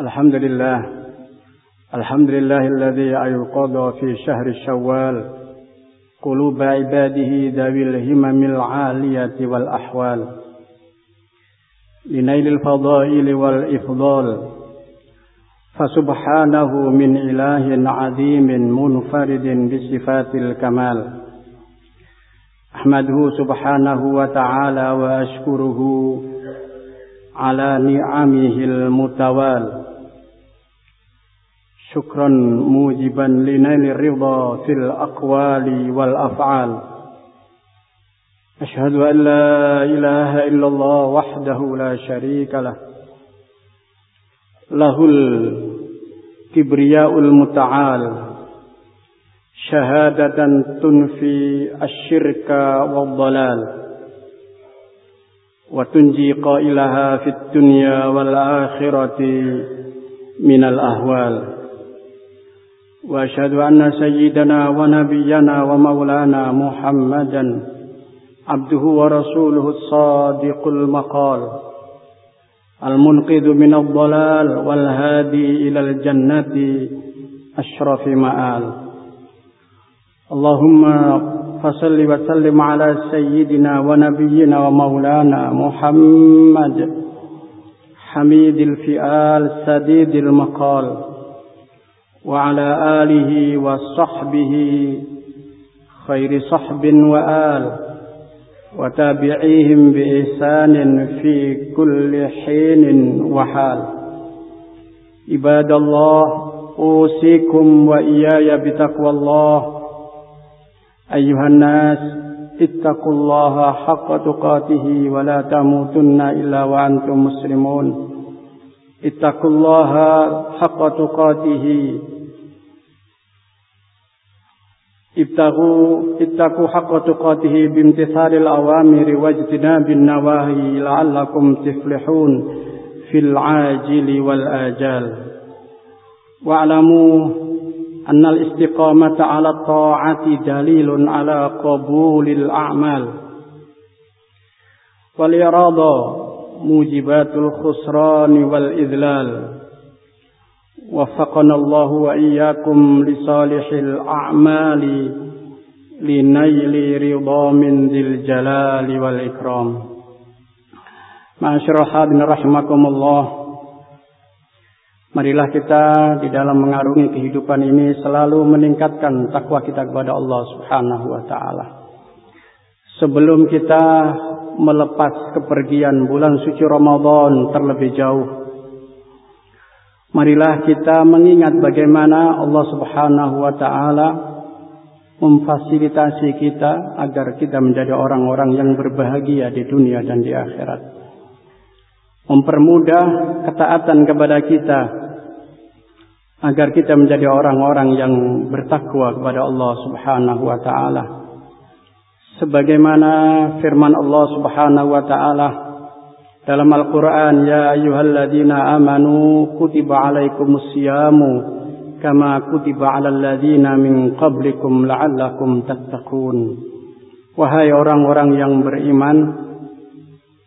الحمد لله الحمد لله الذي أيقظ في شهر الشوال قلوب عباده ذوي الهمم العالية والأحوال. لنيل الفضائل والإفضال. فسبحانه من إله عظيم منفرد بصفات الكمال. أحمده سبحانه وتعالى وأشكره على نعمه المتوال. شكرا موجبا لنيل الرضا في الأقوال والأفعال. أشهد أن لا إله إلا الله وحده لا شريك له. له الكبرياء المتعال. شهادة تنفي الشرك والضلال. وتنجي قائلها في الدنيا والآخرة من الأهوال. وأشهد أن سيدنا ونبينا ومولانا محمدا عبده ورسوله الصادق المقال المنقذ من الضلال والهادي إلى الجنة أشرف مآل. اللهم فصل وسلم على سيدنا ونبينا ومولانا محمد حميد الفئال سديد المقال. وعلى آله وصحبه خير صحب وآل وتابعيهم بإحسان في كل حين وحال. عباد الله أوصيكم وإياي بتقوى الله. أيها الناس اتقوا الله حق تقاته ولا تموتن إلا وأنتم مسلمون. اتقوا الله حق تقاته. اتقوا اتقوا حق تقاته بامتثال الأوامر واجتناب النواهي لعلكم تفلحون في العاجل والآجال. واعلموا أن الاستقامة على الطاعة دليل على قبول الأعمال. والإرادة موجبات الخسران والإذلال وفقنا الله وإياكم لصالح الأعمال لنيل رضا من ذي الجلال والإكرام معاشر الحاضرين رحمكم الله Marilah kita di dalam mengarungi kehidupan ini selalu meningkatkan takwa kita kepada Allah Subhanahu wa taala. Sebelum kita melepas kepergian bulan suci Ramadan terlebih jauh, marilah kita mengingat bagaimana Allah Subhanahu wa taala memfasilitasi kita agar kita menjadi orang-orang yang berbahagia di dunia dan di akhirat. Mempermudah ketaatan kepada kita agar kita menjadi orang-orang yang bertakwa kepada Allah Subhanahu wa taala. Sebagaimana firman Allah Subhanahu wa taala dalam Al-Qur'an, "Ya ayyuhalladzina amanu kutiba alaikumus siyamu kama kutiba 'alal ladzina min qablikum la'allakum tattaqun." Wahai orang-orang yang beriman,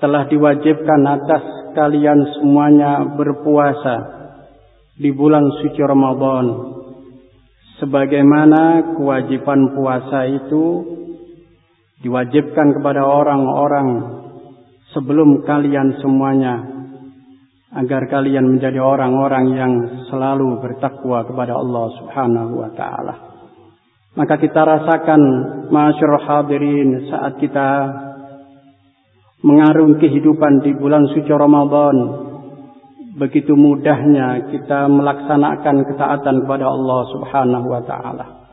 telah diwajibkan atas kalian semuanya berpuasa di bulan suci Ramadan sebagaimana kewajiban puasa itu diwajibkan kepada orang-orang sebelum kalian semuanya agar kalian menjadi orang-orang yang selalu bertakwa kepada Allah Subhanahu wa taala. Maka kita rasakan masyarakat hadirin saat kita mengarung kehidupan di bulan suci Ramadan begitu mudahnya kita melaksanakan ketaatan kepada Allah Subhanahu wa taala.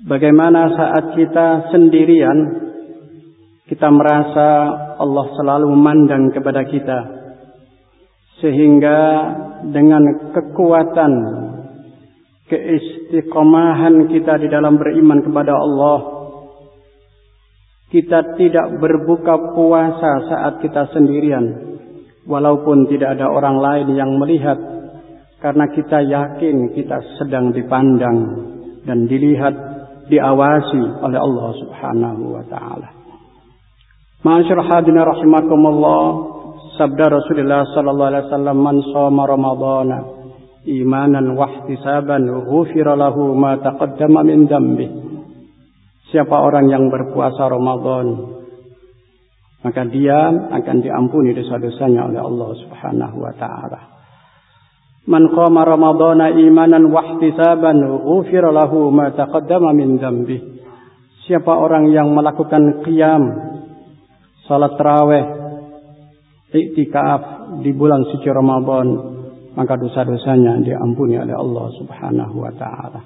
Bagaimana saat kita sendirian kita merasa Allah selalu memandang kepada kita. Sehingga dengan kekuatan keistiqomahan kita di dalam beriman kepada Allah kita tidak berbuka puasa saat kita sendirian. Walaupun tidak ada orang lain yang melihat karena kita yakin kita sedang dipandang dan dilihat diawasi oleh Allah Subhanahu wa taala. Masyaallah hadirin rahimakumullah, Sabda Rasulullah sallallahu alaihi wasallam man shoma ramadhana imanan wa ihtisaban ghufira lahu ma taqaddama min dambi. Siapa orang yang berpuasa Ramadan maka dia akan diampuni dosa-dosanya oleh Allah Subhanahu wa taala. Qama ramadhana imanan wa ihtisaban ghufira lahu ma taqaddama min dambi. Siapa orang yang melakukan qiyam salat tarawih iktikaf di bulan suci Ramadan, maka dosa-dosanya diampuni oleh Allah Subhanahu wa taala.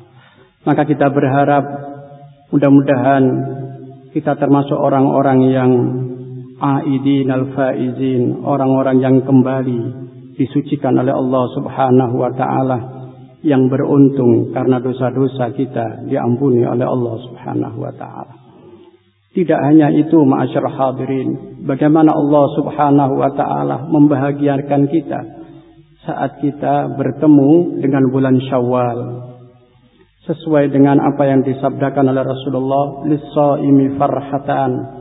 Maka kita berharap mudah-mudahan kita termasuk orang-orang yang aidin al-faizin, orang-orang yang kembali disucikan oleh Allah Subhanahu wa taala yang beruntung karena dosa-dosa kita diampuni oleh Allah Subhanahu wa taala. Tidak hanya itu ma'asyar hadirin. Bagaimana Allah subhanahu wa ta'ala membahagiakan kita. Saat kita bertemu dengan bulan syawal. Sesuai dengan apa yang disabdakan oleh Rasulullah. Lissa'imi farhatan.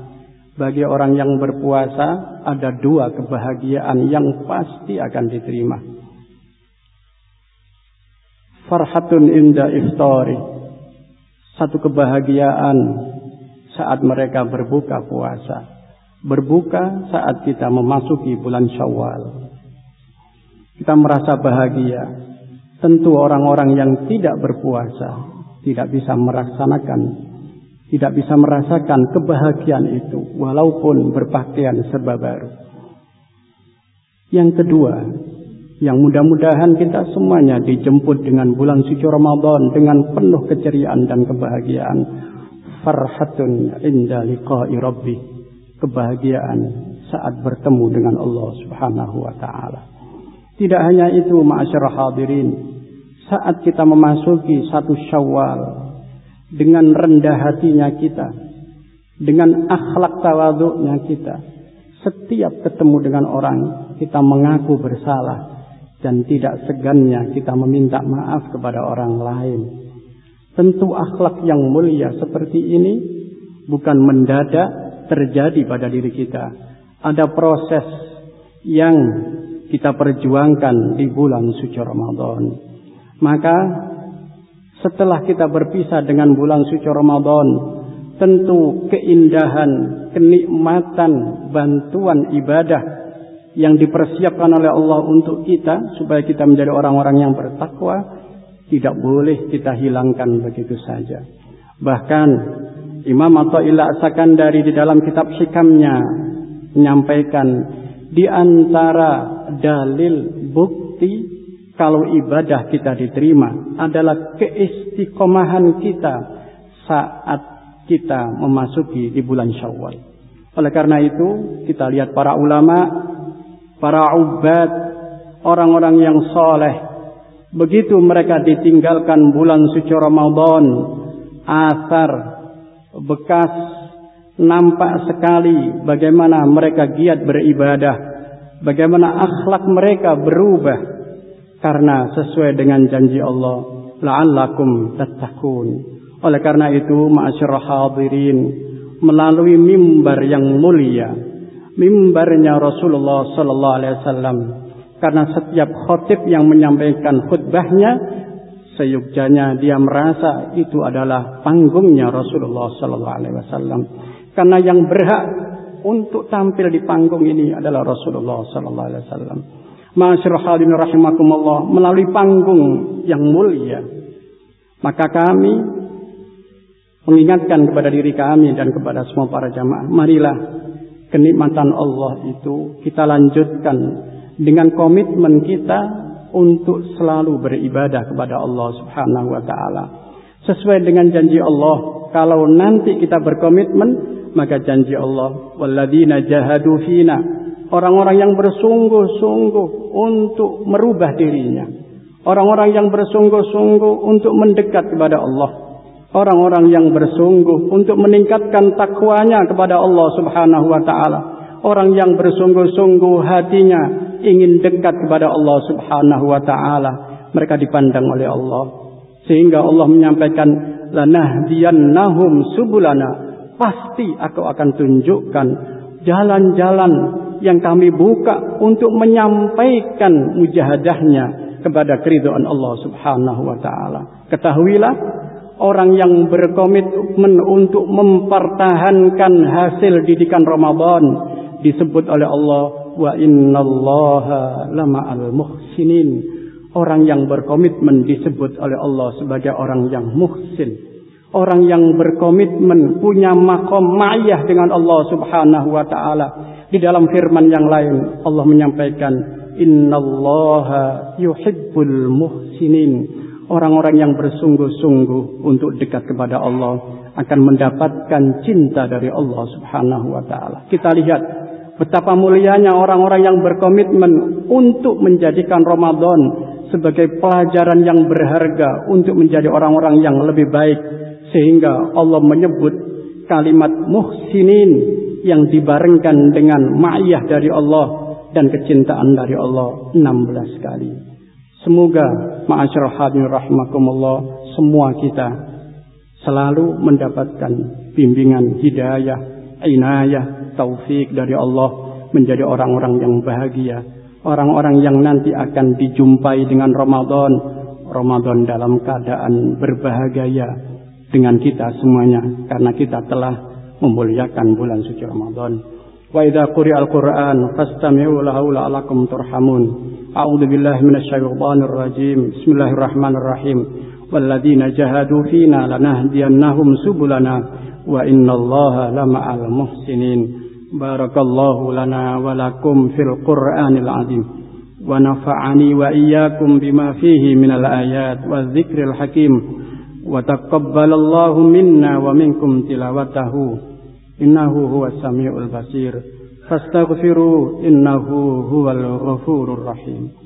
Bagi orang yang berpuasa ada dua kebahagiaan yang pasti akan diterima. Farhatun inda iftari. Satu kebahagiaan saat mereka berbuka puasa. Berbuka saat kita memasuki bulan Syawal. Kita merasa bahagia. Tentu orang-orang yang tidak berpuasa tidak bisa merasakan, tidak bisa merasakan kebahagiaan itu walaupun berpakaian serba baru. Yang kedua, yang mudah-mudahan kita semuanya dijemput dengan bulan suci Ramadan dengan penuh keceriaan dan kebahagiaan farhatun inda liqa'i rabbi kebahagiaan saat bertemu dengan Allah Subhanahu wa taala tidak hanya itu ma'asyar hadirin saat kita memasuki satu Syawal dengan rendah hatinya kita dengan akhlak tawaduknya kita setiap ketemu dengan orang kita mengaku bersalah dan tidak segannya kita meminta maaf kepada orang lain Tentu akhlak yang mulia seperti ini bukan mendadak terjadi pada diri kita. Ada proses yang kita perjuangkan di bulan suci Ramadan. Maka setelah kita berpisah dengan bulan suci Ramadan, tentu keindahan, kenikmatan, bantuan ibadah yang dipersiapkan oleh Allah untuk kita supaya kita menjadi orang-orang yang bertakwa tidak boleh kita hilangkan begitu saja. Bahkan Imam Atta'illah Sakandari di dalam kitab hikamnya menyampaikan di antara dalil bukti kalau ibadah kita diterima adalah keistiqomahan kita saat kita memasuki di bulan Syawal. Oleh karena itu, kita lihat para ulama, para ubad, orang-orang yang soleh, Begitu mereka ditinggalkan bulan suci Ramadan, asar bekas nampak sekali bagaimana mereka giat beribadah, bagaimana akhlak mereka berubah karena sesuai dengan janji Allah, la'allakum tattaqun. Oleh karena itu, ma'asyar hadirin, melalui mimbar yang mulia, mimbarnya Rasulullah sallallahu alaihi wasallam karena setiap khotib yang menyampaikan khutbahnya, seyukjanya dia merasa itu adalah panggungnya Rasulullah Sallallahu Alaihi Wasallam. Karena yang berhak untuk tampil di panggung ini adalah Rasulullah Sallallahu Alaihi Wasallam. Masyarakat rahimakumullah melalui panggung yang mulia. Maka kami mengingatkan kepada diri kami dan kepada semua para jamaah, marilah kenikmatan Allah itu kita lanjutkan dengan komitmen kita untuk selalu beribadah kepada Allah Subhanahu wa taala. Sesuai dengan janji Allah, kalau nanti kita berkomitmen, maka janji Allah, walladzina jahadu fina, orang-orang yang bersungguh-sungguh untuk merubah dirinya. Orang-orang yang bersungguh-sungguh untuk mendekat kepada Allah. Orang-orang yang bersungguh untuk meningkatkan takwanya kepada Allah Subhanahu wa taala. Orang yang bersungguh-sungguh hatinya ingin dekat kepada Allah Subhanahu wa taala, mereka dipandang oleh Allah. Sehingga Allah menyampaikan lanahdiyannahum subulana. Pasti aku akan tunjukkan jalan-jalan yang kami buka untuk menyampaikan mujahadahnya kepada keridhaan Allah Subhanahu wa taala. Ketahuilah orang yang berkomitmen untuk mempertahankan hasil didikan Ramadan disebut oleh Allah wa innallaha lama'al muhsinin. Orang yang berkomitmen disebut oleh Allah sebagai orang yang muhsin. Orang yang berkomitmen punya makom ma'iyah dengan Allah Subhanahu wa taala. Di dalam firman yang lain Allah menyampaikan innallaha yuhibbul muhsinin. Orang-orang yang bersungguh-sungguh untuk dekat kepada Allah akan mendapatkan cinta dari Allah Subhanahu wa taala. Kita lihat betapa mulianya orang-orang yang berkomitmen untuk menjadikan Ramadan sebagai pelajaran yang berharga untuk menjadi orang-orang yang lebih baik sehingga Allah menyebut kalimat muhsinin yang dibarengkan dengan ma'iyah dari Allah dan kecintaan dari Allah 16 kali. Semoga ma'asyar hadir rahmakumullah semua kita selalu mendapatkan bimbingan hidayah, inayah, taufik dari Allah menjadi orang-orang yang bahagia. Orang-orang yang nanti akan dijumpai dengan Ramadan. Ramadan dalam keadaan berbahagia dengan kita semuanya karena kita telah memuliakan bulan suci Ramadan. Wa idza quri'al Qur'an fastami'u lahu la'allakum turhamun. A'udzu billahi minasyaitonir rajim. Bismillahirrahmanirrahim. Walladzina jahadu fina lanahdiyannahum subulana wa innallaha lama'al muhsinin. Barakallahu lana wa lakum fil Qur'anil azim. ونفعني وإياكم بما فيه من الآيات والذكر الحكيم وتقبل الله منا ومنكم تلاوته. إنه هو السميع البصير. فاستغفروا إنه هو الغفور الرحيم.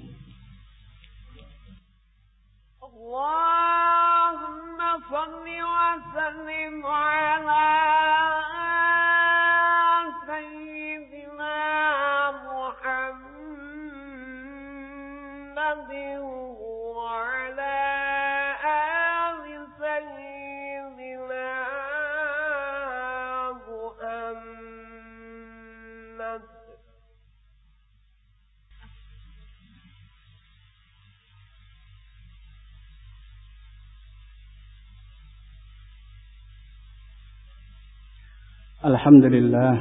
الحمد لله.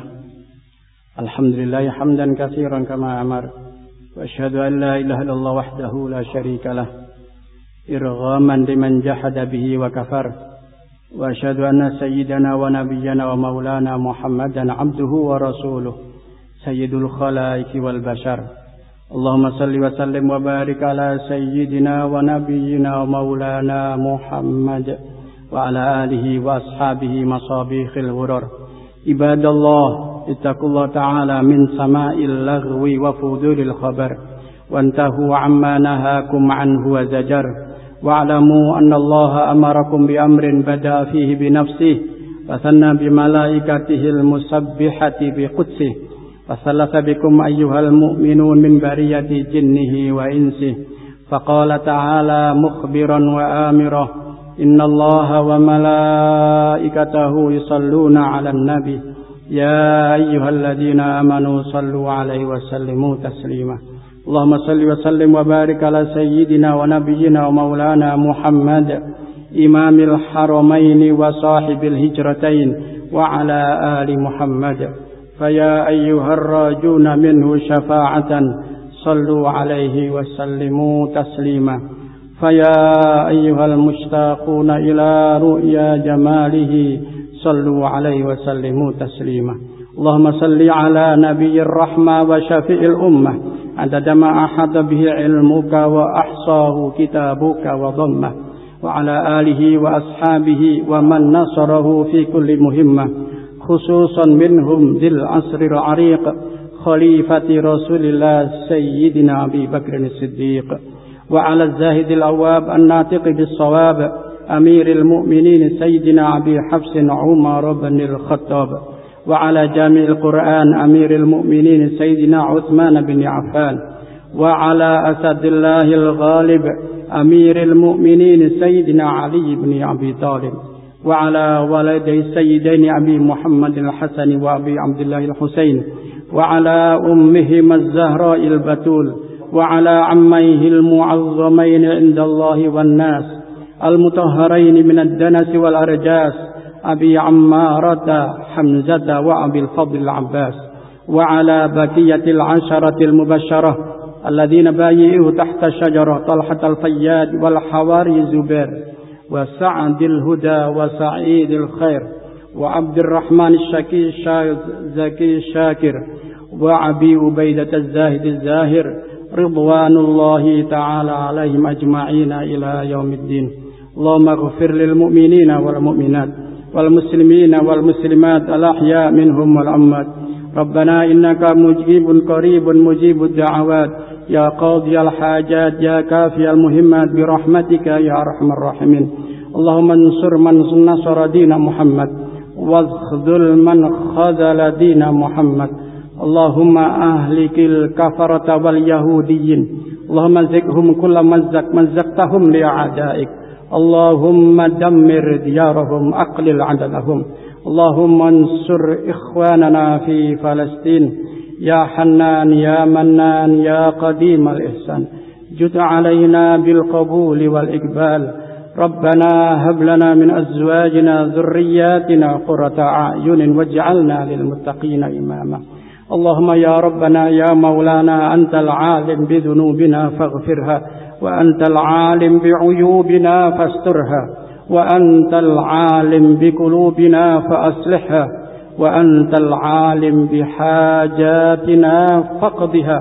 الحمد لله حمدا كثيرا كما أمر. وأشهد أن لا إله إلا الله وحده لا شريك له. إرغاما لمن جحد به وكفر. وأشهد أن سيدنا ونبينا ومولانا محمدا عبده ورسوله. سيد الخلائق والبشر. اللهم صل وسلم وبارك على سيدنا ونبينا ومولانا محمد. وعلى آله وأصحابه مصابيح الغرر. عباد الله اتقوا الله تعالى من سماء اللغو وفضول الخبر وانتهوا عما نهاكم عنه وزجر. واعلموا أن الله أمركم بأمر بدأ فيه بنفسه وثنى بملائكته المسبحة بقدسه وثلث بكم أيها المؤمنون من برية جنه وإنسه فقال تعالى مخبرا وآمرا إن الله وملائكته يصلون على النبي. يا أيها الذين آمنوا صلوا عليه وسلموا تسليما. اللهم صل وسلم وبارك على سيدنا ونبينا ومولانا محمد إمام الحرمين وصاحب الهجرتين وعلى آل محمد. فيا أيها الراجون منه شفاعة صلوا عليه وسلموا تسليما. فيا أيها المشتاقون إلى رؤيا جماله صلوا عليه وسلموا تسليما. اللهم صل على نبي الرحمة وشفيع الأمة. عدد ما أحد به علمك وأحصاه كتابك وضمه. وعلى آله وأصحابه ومن نصره في كل مهمة. خصوصا منهم ذي العصر العريق خليفة رسول الله سيدنا أبي بكر الصديق. وعلى الزاهد الأواب الناطق بالصواب أمير المؤمنين سيدنا أبي حفص عمر بن الخطاب. وعلى جامع القرآن أمير المؤمنين سيدنا عثمان بن عفان. وعلى أسد الله الغالب أمير المؤمنين سيدنا علي بن أبي طالب. وعلى ولدي السيدين أبي محمد الحسن وأبي عبد الله الحسين. وعلى أمهما الزهراء البتول. وعلى عميه المعظمين عند الله والناس المطهرين من الدنس والأرجاس أبي عمارة حمزة وأبي الفضل العباس وعلى بقية العشرة المبشرة الذين بايعوه تحت الشجرة طلحة الفياد والحواري زبير وسعد الهدى وسعيد الخير وعبد الرحمن الشكي الزكي الشاكر وعبي عبيدة الزاهد الزاهر رضوان الله تعالى عليهم أجمعين إلى يوم الدين. اللهم اغفر للمؤمنين والمؤمنات والمسلمين والمسلمات الأحياء منهم والأموات. ربنا إنك مجيب قريب مجيب الدعوات. يا قاضي الحاجات يا كافي المهمات برحمتك يا أرحم الراحمين. اللهم انصر من نصر دين محمد واخذل من خذل دين محمد. اللهم أهلك الكفرة واليهوديين. اللهم زكهم كل مزق مزقتهم لأعدائك. اللهم دمر ديارهم أقلل عددهم. اللهم انصر إخواننا في فلسطين. يا حنان يا منان يا قديم الإحسان. جد علينا بالقبول والإقبال. ربنا هب لنا من أزواجنا ذرياتنا قرة أعين واجعلنا للمتقين إماما. اللهم يا ربنا يا مولانا أنت العالم بذنوبنا فاغفرها وأنت العالم بعيوبنا فاسترها وأنت العالم بقلوبنا فأصلحها وأنت العالم بحاجاتنا فاقضها.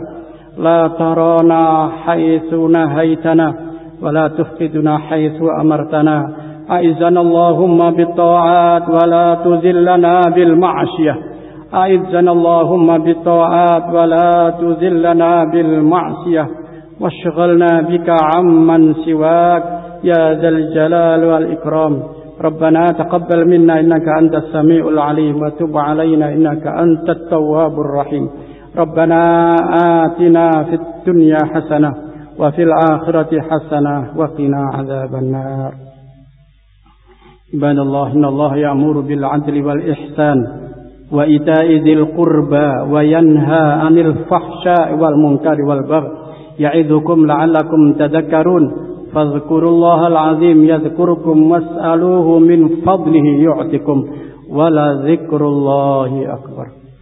لا ترانا حيث نهيتنا ولا تفقدنا حيث أمرتنا. أعزنا اللهم بالطاعات ولا تذلنا بالمعشية أعزنا اللهم بالطاعات ولا تذلنا بالمعصية واشغلنا بك عمن سواك يا ذا الجلال والإكرام. ربنا تقبل منا إنك أنت السميع العليم وتب علينا إنك أنت التواب الرحيم. ربنا آتنا في الدنيا حسنة وفي الآخرة حسنة وقنا عذاب النار. عباد الله إن الله يأمر بالعدل والإحسان وإيتاء ذي القربى وينهى عن الفحشاء والمنكر والبغي يعظكم لعلكم تذكرون فاذكروا الله العظيم يذكركم واسألوه من فضله يعطكم ولذكر الله أكبر